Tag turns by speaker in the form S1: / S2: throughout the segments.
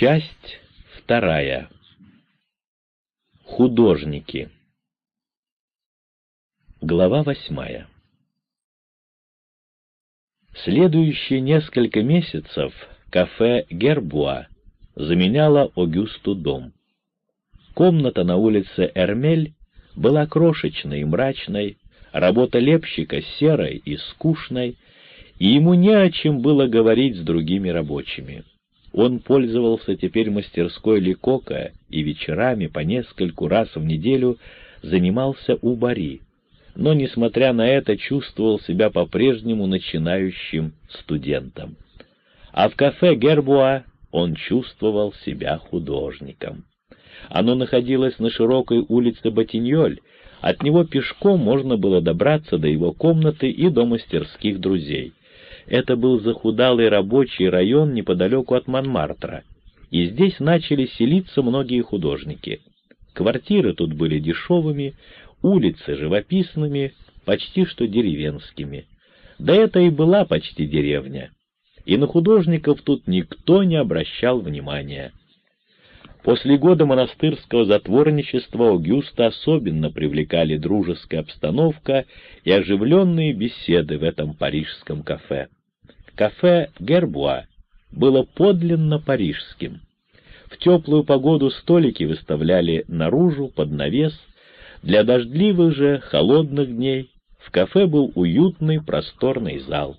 S1: Часть вторая. Художники. Глава восьмая. Следующие несколько месяцев кафе «Гербуа» заменяло Огюсту дом. Комната на улице Эрмель была крошечной и мрачной, работа лепщика серой и скучной, и ему не о чем было говорить с другими рабочими. Он пользовался теперь мастерской Ликока и вечерами по нескольку раз в неделю занимался у Бари, но, несмотря на это, чувствовал себя по-прежнему начинающим студентом. А в кафе Гербуа он чувствовал себя художником. Оно находилось на широкой улице Батиньоль, от него пешком можно было добраться до его комнаты и до мастерских друзей. Это был захудалый рабочий район неподалеку от Монмартра, и здесь начали селиться многие художники. Квартиры тут были дешевыми, улицы живописными, почти что деревенскими. Да это и была почти деревня. И на художников тут никто не обращал внимания. После года монастырского затворничества Аугюста особенно привлекали дружеская обстановка и оживленные беседы в этом парижском кафе. Кафе «Гербуа» было подлинно парижским. В теплую погоду столики выставляли наружу, под навес. Для дождливых же, холодных дней в кафе был уютный просторный зал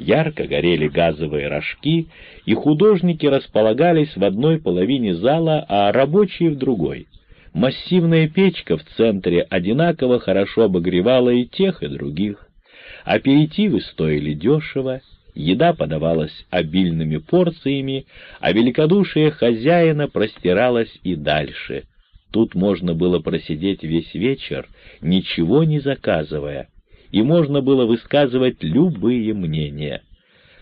S1: ярко горели газовые рожки, и художники располагались в одной половине зала, а рабочие в другой. Массивная печка в центре одинаково хорошо обогревала и тех, и других. Аперитивы стоили дешево, еда подавалась обильными порциями, а великодушие хозяина простиралось и дальше. Тут можно было просидеть весь вечер, ничего не заказывая, и можно было высказывать любые мнения.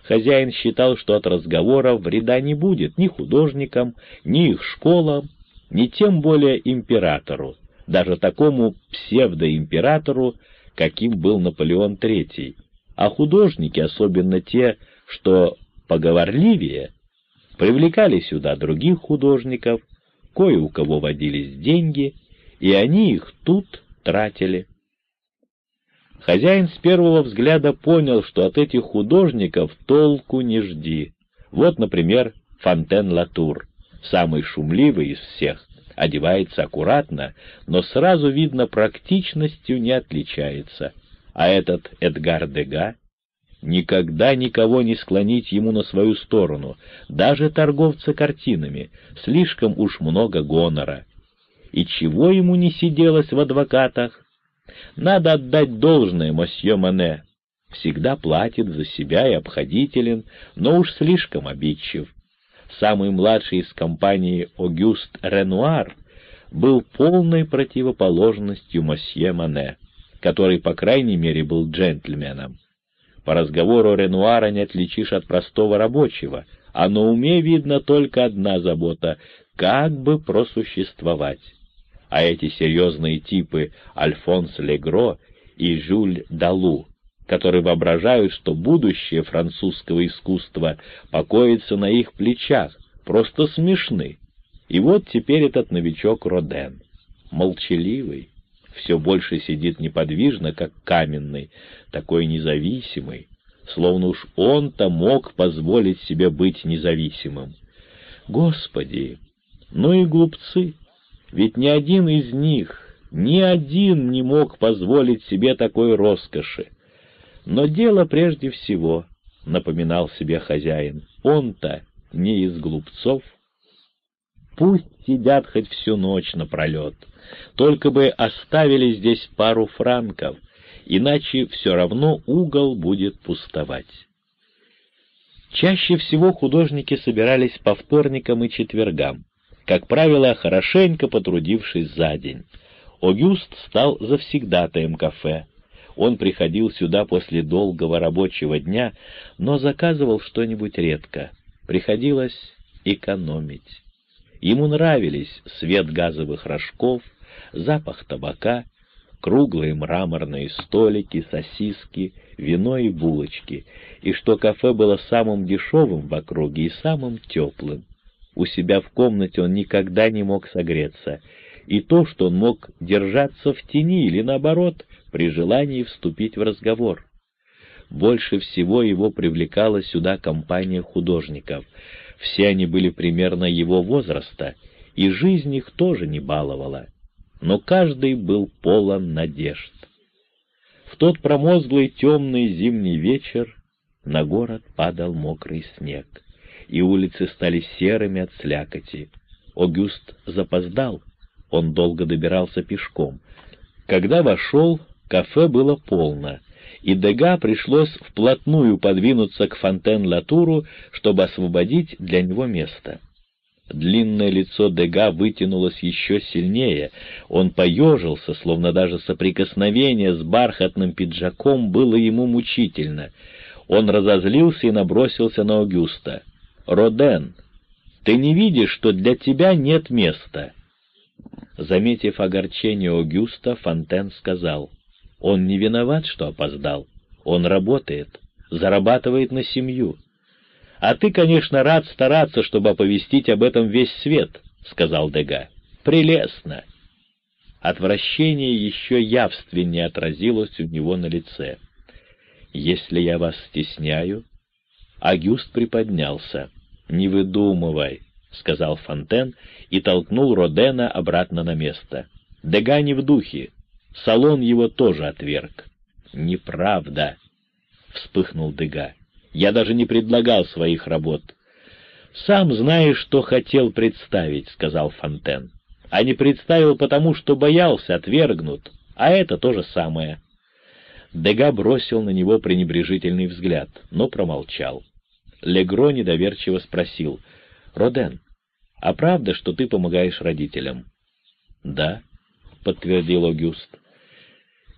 S1: Хозяин считал, что от разговоров вреда не будет ни художникам, ни их школам, ни тем более императору, даже такому псевдоимператору, каким был Наполеон III, а художники, особенно те, что поговорливее, привлекали сюда других художников, кое у кого водились деньги, и они их тут тратили. Хозяин с первого взгляда понял, что от этих художников толку не жди. Вот, например, Фонтен Латур, самый шумливый из всех, одевается аккуратно, но сразу видно практичностью не отличается. А этот Эдгар Дега никогда никого не склонить ему на свою сторону, даже торговца картинами, слишком уж много гонора. И чего ему не сиделось в адвокатах? Надо отдать должное мосье Мане. Всегда платит за себя и обходителен, но уж слишком обидчив. Самый младший из компании Огюст Ренуар был полной противоположностью мосье Мане, который, по крайней мере, был джентльменом. По разговору Ренуара не отличишь от простого рабочего, а на уме видно только одна забота — как бы просуществовать а эти серьезные типы Альфонс Легро и Жюль Далу, которые воображают, что будущее французского искусства покоится на их плечах, просто смешны. И вот теперь этот новичок Роден, молчаливый, все больше сидит неподвижно, как каменный, такой независимый, словно уж он-то мог позволить себе быть независимым. Господи, ну и глупцы! Ведь ни один из них, ни один не мог позволить себе такой роскоши. Но дело прежде всего, — напоминал себе хозяин, — он-то не из глупцов. Пусть сидят хоть всю ночь напролет, только бы оставили здесь пару франков, иначе все равно угол будет пустовать. Чаще всего художники собирались по вторникам и четвергам, как правило, хорошенько потрудившись за день. Огюст стал завсегдатаем кафе. Он приходил сюда после долгого рабочего дня, но заказывал что-нибудь редко. Приходилось экономить. Ему нравились свет газовых рожков, запах табака, круглые мраморные столики, сосиски, вино и булочки, и что кафе было самым дешевым в округе и самым теплым. У себя в комнате он никогда не мог согреться, и то, что он мог держаться в тени или, наоборот, при желании вступить в разговор. Больше всего его привлекала сюда компания художников. Все они были примерно его возраста, и жизнь их тоже не баловала. Но каждый был полон надежд. В тот промозглый темный зимний вечер на город падал мокрый снег, и улицы стали серыми от слякоти. Огюст запоздал, он долго добирался пешком. Когда вошел, кафе было полно, и Дега пришлось вплотную подвинуться к Фонтен-Латуру, чтобы освободить для него место. Длинное лицо Дега вытянулось еще сильнее, он поежился, словно даже соприкосновение с бархатным пиджаком было ему мучительно. Он разозлился и набросился на Огюста. «Роден, ты не видишь, что для тебя нет места?» Заметив огорчение Огюста, Фонтен сказал, «Он не виноват, что опоздал. Он работает, зарабатывает на семью. А ты, конечно, рад стараться, чтобы оповестить об этом весь свет», — сказал Дега. «Прелестно!» Отвращение еще явственнее отразилось у него на лице. «Если я вас стесняю...» Агюст приподнялся. «Не выдумывай», — сказал Фонтен и толкнул Родена обратно на место. «Дега не в духе. Салон его тоже отверг». «Неправда», — вспыхнул Дега. «Я даже не предлагал своих работ». «Сам знаешь, что хотел представить», — сказал Фонтен. «А не представил потому, что боялся, отвергнут. А это то же самое». Дега бросил на него пренебрежительный взгляд, но промолчал. Легро недоверчиво спросил, «Роден, а правда, что ты помогаешь родителям?» «Да», — подтвердил Огюст.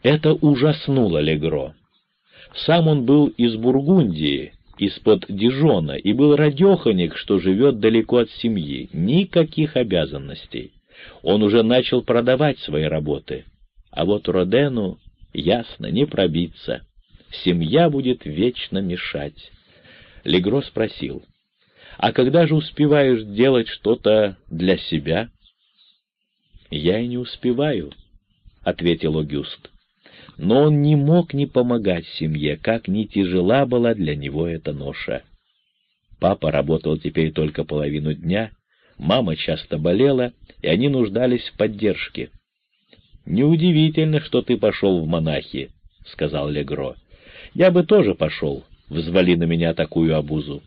S1: Это ужаснуло Легро. Сам он был из Бургундии, из-под Дижона, и был радеханик, что живет далеко от семьи, никаких обязанностей. Он уже начал продавать свои работы. А вот Родену Ясно, не пробиться. Семья будет вечно мешать. Легро спросил, «А когда же успеваешь делать что-то для себя?» «Я и не успеваю», — ответил Огюст. Но он не мог не помогать семье, как ни тяжела была для него эта ноша. Папа работал теперь только половину дня, мама часто болела, и они нуждались в поддержке. «Неудивительно, что ты пошел в монахи», — сказал Легро. «Я бы тоже пошел, взвали на меня такую обузу».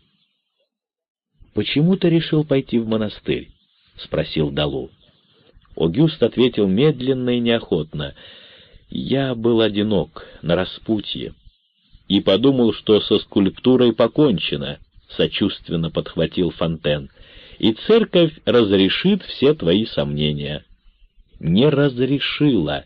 S1: «Почему ты решил пойти в монастырь?» — спросил Далу. Огюст ответил медленно и неохотно. «Я был одинок, на распутье, и подумал, что со скульптурой покончено», — сочувственно подхватил Фонтен, — «и церковь разрешит все твои сомнения» не разрешила!»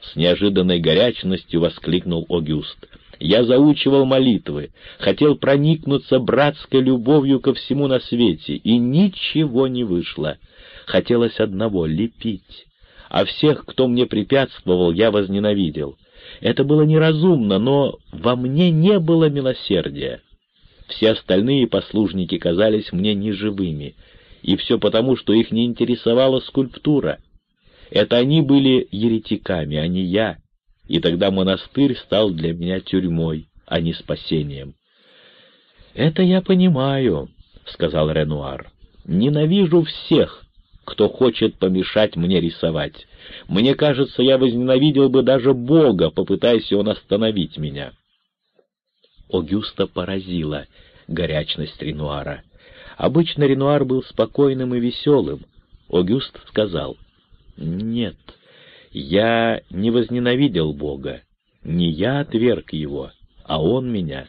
S1: С неожиданной горячностью воскликнул Огюст. «Я заучивал молитвы, хотел проникнуться братской любовью ко всему на свете, и ничего не вышло. Хотелось одного — лепить. А всех, кто мне препятствовал, я возненавидел. Это было неразумно, но во мне не было милосердия. Все остальные послужники казались мне неживыми, и все потому, что их не интересовала скульптура. Это они были еретиками, а не я, и тогда монастырь стал для меня тюрьмой, а не спасением. «Это я понимаю», — сказал Ренуар. «Ненавижу всех, кто хочет помешать мне рисовать. Мне кажется, я возненавидел бы даже Бога, попытаясь он остановить меня». Огюста поразила горячность Ренуара. Обычно Ренуар был спокойным и веселым. Огюст сказал, нет, я не возненавидел Бога, не я отверг его, а он меня.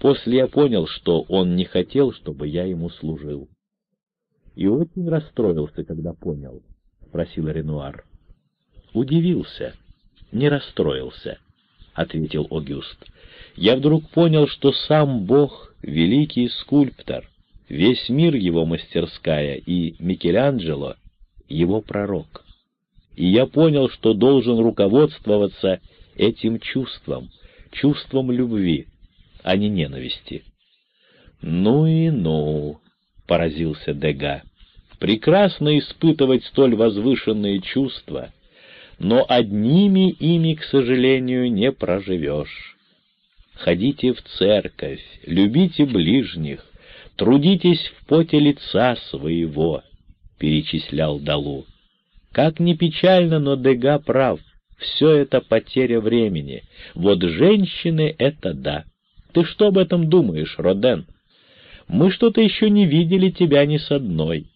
S1: После я понял, что он не хотел, чтобы я ему служил. И очень расстроился, когда понял, — спросил Ренуар. Удивился, не расстроился, — ответил Огюст. Я вдруг понял, что сам Бог — великий скульптор, весь мир его мастерская, и Микеланджело — его пророк. И я понял, что должен руководствоваться этим чувством, чувством любви, а не ненависти. «Ну и ну», — поразился Дега. «Прекрасно испытывать столь возвышенные чувства, но одними ими, к сожалению, не проживешь. Ходите в церковь, любите ближних, трудитесь в поте лица своего», — перечислял Далу. Как ни печально, но Дега прав. Все это потеря времени. Вот женщины — это да. Ты что об этом думаешь, Роден? Мы что-то еще не видели тебя ни с одной.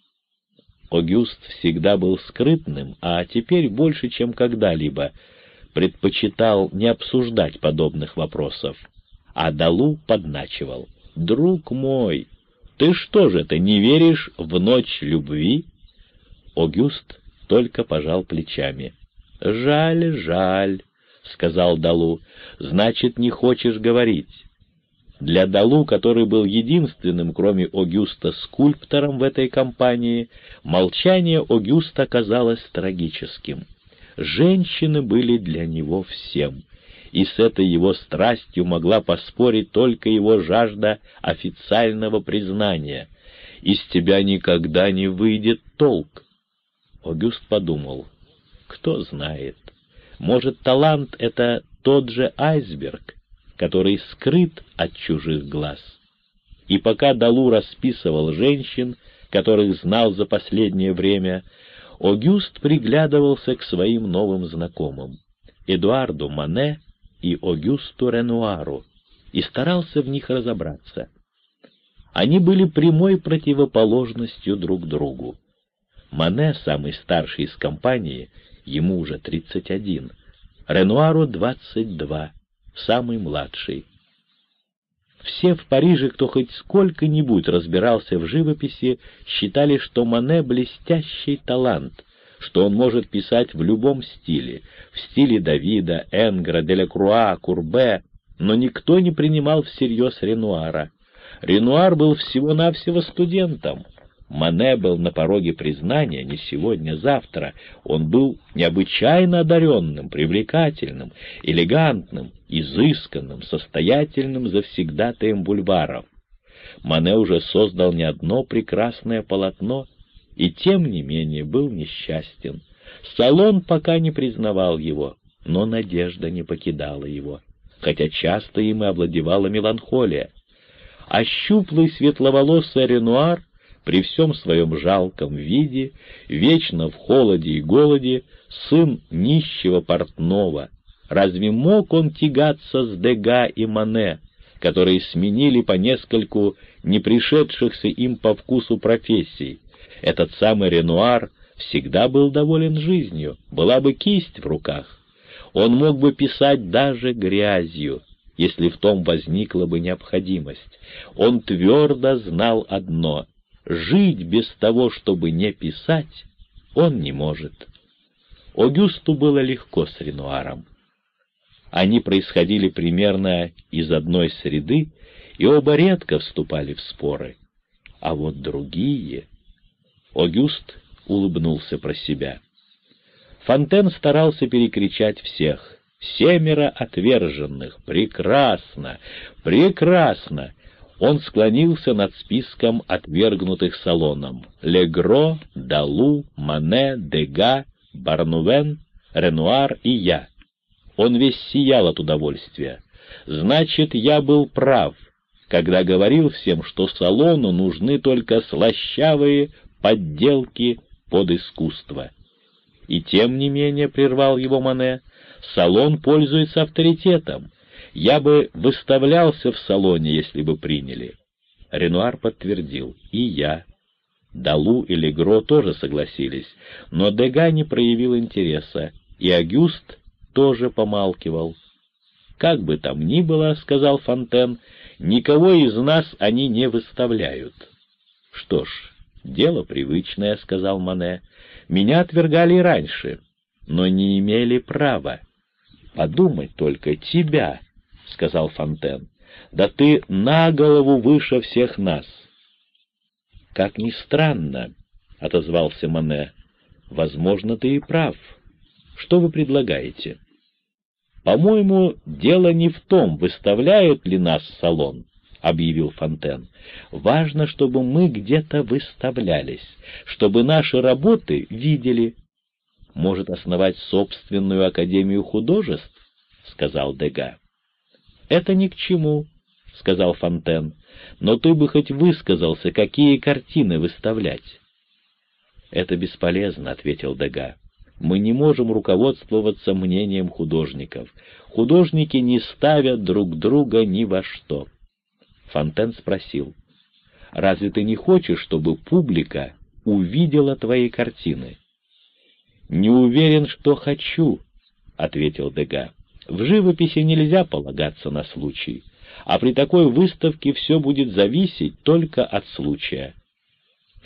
S1: Огюст всегда был скрытным, а теперь больше, чем когда-либо, предпочитал не обсуждать подобных вопросов. А Далу подначивал. «Друг мой, ты что же, ты не веришь в ночь любви?» Огюст только пожал плечами. «Жаль, жаль», — сказал Далу, — «значит, не хочешь говорить». Для Далу, который был единственным, кроме Огюста, скульптором в этой компании, молчание Огюста казалось трагическим. Женщины были для него всем, и с этой его страстью могла поспорить только его жажда официального признания. «Из тебя никогда не выйдет толк». Огюст подумал, кто знает, может, талант — это тот же айсберг, который скрыт от чужих глаз. И пока Далу расписывал женщин, которых знал за последнее время, Огюст приглядывался к своим новым знакомым, Эдуарду Мане и Огюсту Ренуару, и старался в них разобраться. Они были прямой противоположностью друг другу. Мане, самый старший из компании, ему уже 31, Ренуару 22, самый младший. Все в Париже, кто хоть сколько-нибудь разбирался в живописи, считали, что Мане — блестящий талант, что он может писать в любом стиле, в стиле Давида, Энгра, Делякруа, Курбе, но никто не принимал всерьез Ренуара. Ренуар был всего-навсего студентом, Мане был на пороге признания не сегодня, завтра. Он был необычайно одаренным, привлекательным, элегантным, изысканным, состоятельным завсегдатаем бульваров. Мане уже создал не одно прекрасное полотно, и тем не менее был несчастен. Салон пока не признавал его, но надежда не покидала его, хотя часто им и овладевала меланхолия. А щуплый светловолосый Ренуар — при всем своем жалком виде, вечно в холоде и голоде, сын нищего портного. Разве мог он тягаться с Дега и Мане, которые сменили по нескольку не пришедшихся им по вкусу профессий? Этот самый Ренуар всегда был доволен жизнью, была бы кисть в руках. Он мог бы писать даже грязью, если в том возникла бы необходимость. Он твердо знал одно жить без того, чтобы не писать, он не может. Огюсту было легко с Ренуаром. Они происходили примерно из одной среды, и оба редко вступали в споры. А вот другие... Огюст улыбнулся про себя. Фонтен старался перекричать всех. «Семеро отверженных! Прекрасно! Прекрасно! Он склонился над списком отвергнутых салоном. Легро, Далу, Мане, Дега, Барнувен, Ренуар и я. Он весь сиял от удовольствия. Значит, я был прав, когда говорил всем, что салону нужны только слащавые подделки под искусство. И тем не менее, прервал его Мане, салон пользуется авторитетом, я бы выставлялся в салоне, если бы приняли. Ренуар подтвердил. И я. Далу и Легро тоже согласились, но Дега не проявил интереса, и Агюст тоже помалкивал. «Как бы там ни было, — сказал Фонтен, — никого из нас они не выставляют». «Что ж, дело привычное, — сказал Мане, — меня отвергали раньше, но не имели права. Подумать только, тебя, — сказал Фонтен. «Да ты на голову выше всех нас!» «Как ни странно», — отозвался Мане, — «возможно, ты и прав. Что вы предлагаете?» «По-моему, дело не в том, выставляют ли нас в салон, объявил Фонтен. «Важно, чтобы мы где-то выставлялись, чтобы наши работы видели». «Может основать собственную академию художеств?» — сказал Дега. «Это ни к чему», — сказал Фонтен, — «но ты бы хоть высказался, какие картины выставлять». «Это бесполезно», — ответил Дега. «Мы не можем руководствоваться мнением художников. Художники не ставят друг друга ни во что». Фонтен спросил, «Разве ты не хочешь, чтобы публика увидела твои картины?» «Не уверен, что хочу», — ответил Дега. «В живописи нельзя полагаться на случай, а при такой выставке все будет зависеть только от случая».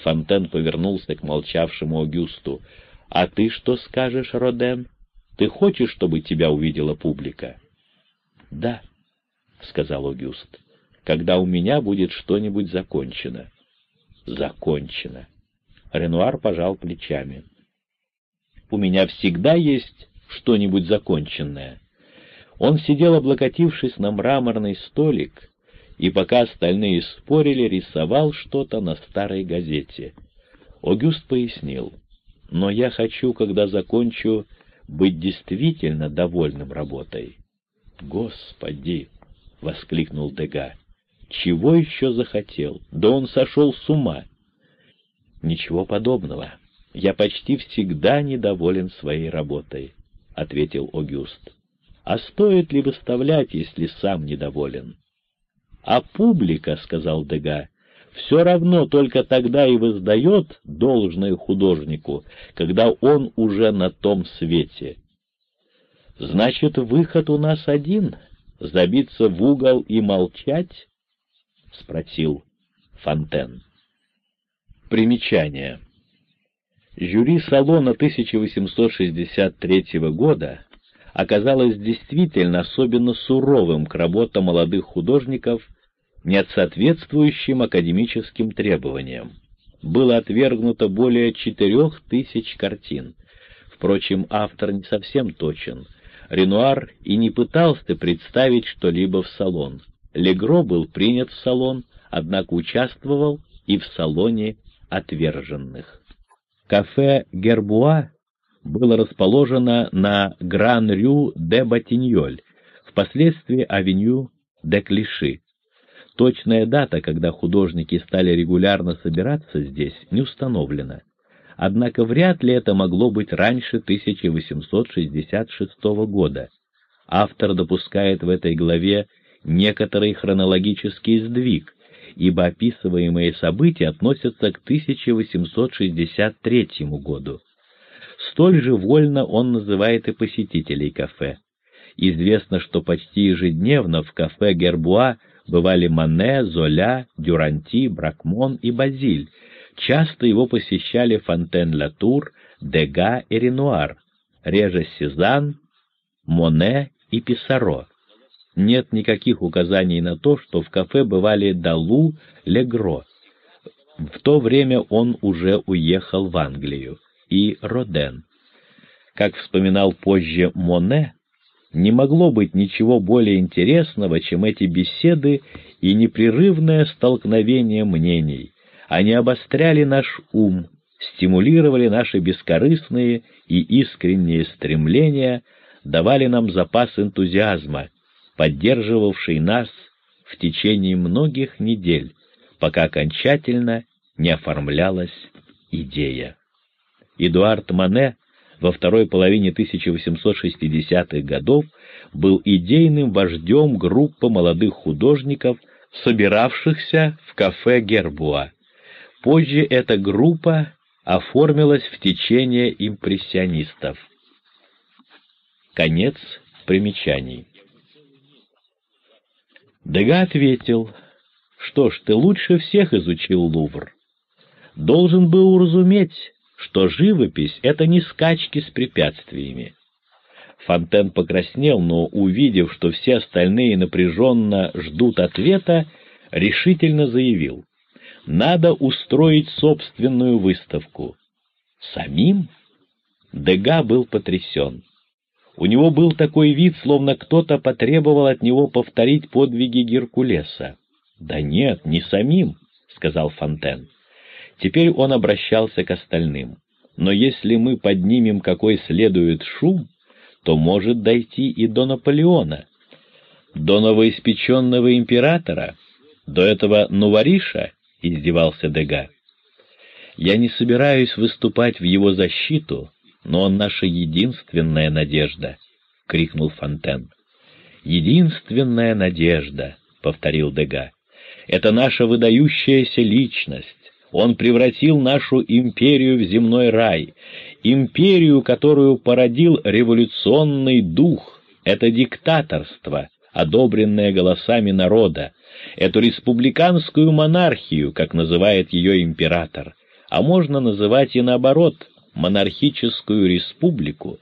S1: Фонтен повернулся к молчавшему Огюсту. «А ты что скажешь, Роден? Ты хочешь, чтобы тебя увидела публика?» «Да», — сказал Огюст когда у меня будет что-нибудь закончено. Закончено. Ренуар пожал плечами. У меня всегда есть что-нибудь законченное. Он сидел, облокотившись на мраморный столик, и пока остальные спорили, рисовал что-то на старой газете. Огюст пояснил, «Но я хочу, когда закончу, быть действительно довольным работой». «Господи!» — воскликнул Дега. Чего еще захотел? Да он сошел с ума. Ничего подобного. Я почти всегда недоволен своей работой, — ответил Огюст. А стоит ли выставлять, если сам недоволен? А публика, — сказал Дега, — все равно только тогда и воздает должное художнику, когда он уже на том свете. Значит, выход у нас один — забиться в угол и молчать? — спросил Фонтен. Примечание. Жюри салона 1863 года оказалось действительно особенно суровым к работам молодых художников, не соответствующим академическим требованиям. Было отвергнуто более четырех тысяч картин. Впрочем, автор не совсем точен. Ренуар и не пытался представить что-либо в салон. Легро был принят в салон, однако участвовал и в салоне отверженных. Кафе «Гербуа» было расположено на Гран-Рю де Батиньоль, впоследствии авеню де Клиши. Точная дата, когда художники стали регулярно собираться здесь, не установлена. Однако вряд ли это могло быть раньше 1866 года. Автор допускает в этой главе некоторый хронологический сдвиг, ибо описываемые события относятся к 1863 году. Столь же вольно он называет и посетителей кафе. Известно, что почти ежедневно в кафе Гербуа бывали Мане, Золя, Дюранти, Бракмон и Базиль. Часто его посещали Фонтен-Латур, Дега и Ренуар, реже Сезанн, Моне и Писаро нет никаких указаний на то, что в кафе бывали Далу, Легро. В то время он уже уехал в Англию, и Роден. Как вспоминал позже Моне, не могло быть ничего более интересного, чем эти беседы и непрерывное столкновение мнений. Они обостряли наш ум, стимулировали наши бескорыстные и искренние стремления, давали нам запас энтузиазма, поддерживавший нас в течение многих недель, пока окончательно не оформлялась идея. Эдуард Мане во второй половине 1860-х годов был идейным вождем группы молодых художников, собиравшихся в кафе Гербуа. Позже эта группа оформилась в течение импрессионистов. Конец примечаний. Дега ответил, что ж, ты лучше всех изучил Лувр. Должен был уразуметь, что живопись — это не скачки с препятствиями. Фонтен покраснел, но, увидев, что все остальные напряженно ждут ответа, решительно заявил, «Надо устроить собственную выставку». «Самим?» Дега был потрясен. У него был такой вид, словно кто-то потребовал от него повторить подвиги Геркулеса. «Да нет, не самим», — сказал Фонтен. Теперь он обращался к остальным. «Но если мы поднимем какой следует шум, то может дойти и до Наполеона, до новоиспеченного императора, до этого Нувариша», — издевался Дега. «Я не собираюсь выступать в его защиту, но он наша единственная надежда», — крикнул Фонтен. «Единственная надежда», — повторил Дега. «Это наша выдающаяся личность. Он превратил нашу империю в земной рай, империю, которую породил революционный дух. Это диктаторство, одобренное голосами народа, эту республиканскую монархию, как называет ее император, а можно называть и наоборот, монархическую республику.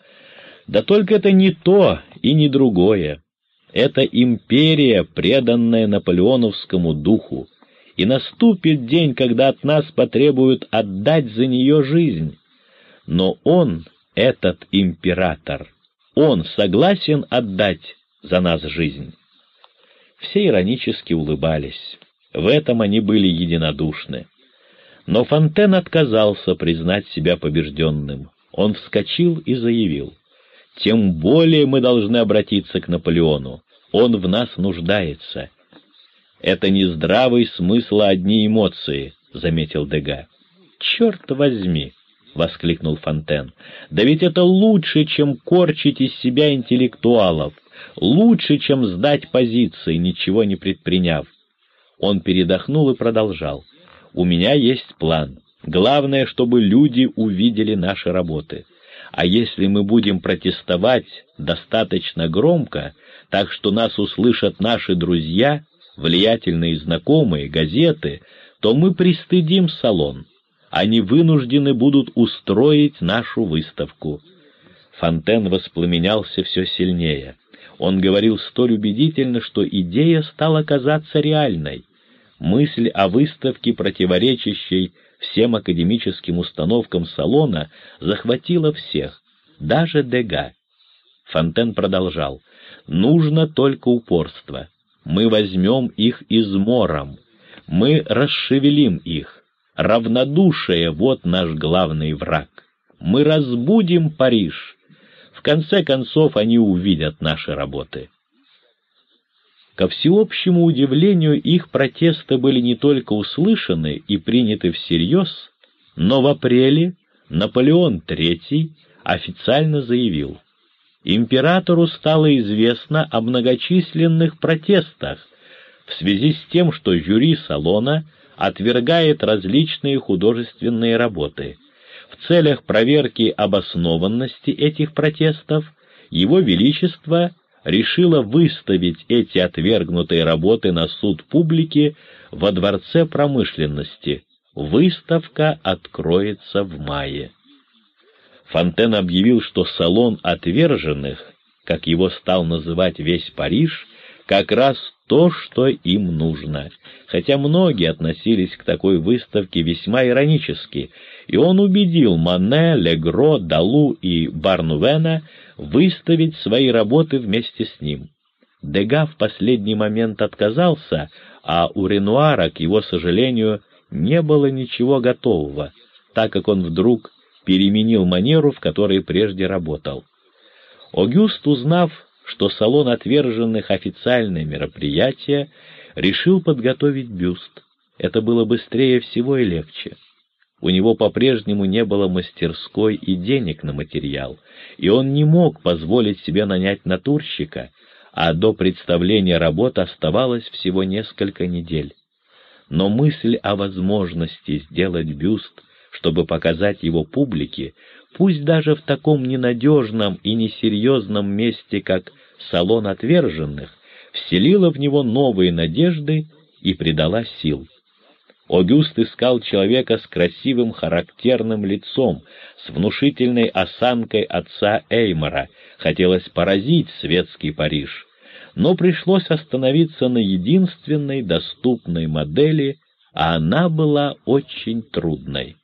S1: Да только это не то и не другое. Это империя, преданная наполеоновскому духу, и наступит день, когда от нас потребуют отдать за нее жизнь. Но он, этот император, он согласен отдать за нас жизнь. Все иронически улыбались. В этом они были единодушны. Но Фонтен отказался признать себя побежденным. Он вскочил и заявил, «Тем более мы должны обратиться к Наполеону. Он в нас нуждается. «Это не здравый смысл, а одни эмоции», — заметил Дега. «Черт возьми!» — воскликнул Фонтен. «Да ведь это лучше, чем корчить из себя интеллектуалов, лучше, чем сдать позиции, ничего не предприняв». Он передохнул и продолжал. «У меня есть план. Главное, чтобы люди увидели наши работы. А если мы будем протестовать достаточно громко, так что нас услышат наши друзья, влиятельные знакомые, газеты, то мы пристыдим салон. Они вынуждены будут устроить нашу выставку. Фонтен воспламенялся все сильнее. Он говорил столь убедительно, что идея стала казаться реальной. Мысль о выставке, противоречащей всем академическим установкам салона, захватила всех, даже Дега. Фонтен продолжал. «Нужно только упорство мы возьмем их измором, мы расшевелим их. Равнодушие — вот наш главный враг. Мы разбудим Париж. В конце концов они увидят наши работы. Ко всеобщему удивлению, их протесты были не только услышаны и приняты всерьез, но в апреле Наполеон III официально заявил, императору стало известно о многочисленных протестах в связи с тем, что жюри салона отвергает различные художественные работы. В целях проверки обоснованности этих протестов Его Величество решило выставить эти отвергнутые работы на суд публики во Дворце промышленности. Выставка откроется в мае. Фонтен объявил, что салон отверженных, как его стал называть весь Париж, как раз то, что им нужно, хотя многие относились к такой выставке весьма иронически, и он убедил Мане, Легро, Далу и Барнувена выставить свои работы вместе с ним. Дега в последний момент отказался, а у Ренуара, к его сожалению, не было ничего готового, так как он вдруг переменил манеру, в которой прежде работал. Огюст, узнав, что салон отверженных официальное мероприятие, решил подготовить бюст. Это было быстрее всего и легче. У него по-прежнему не было мастерской и денег на материал, и он не мог позволить себе нанять натурщика, а до представления работ оставалось всего несколько недель. Но мысль о возможности сделать бюст чтобы показать его публике, пусть даже в таком ненадежном и несерьезном месте, как салон отверженных, вселила в него новые надежды и придала сил. Огюст искал человека с красивым характерным лицом, с внушительной осанкой отца Эймора, хотелось поразить светский Париж, но пришлось остановиться на единственной доступной модели, а она была очень трудной.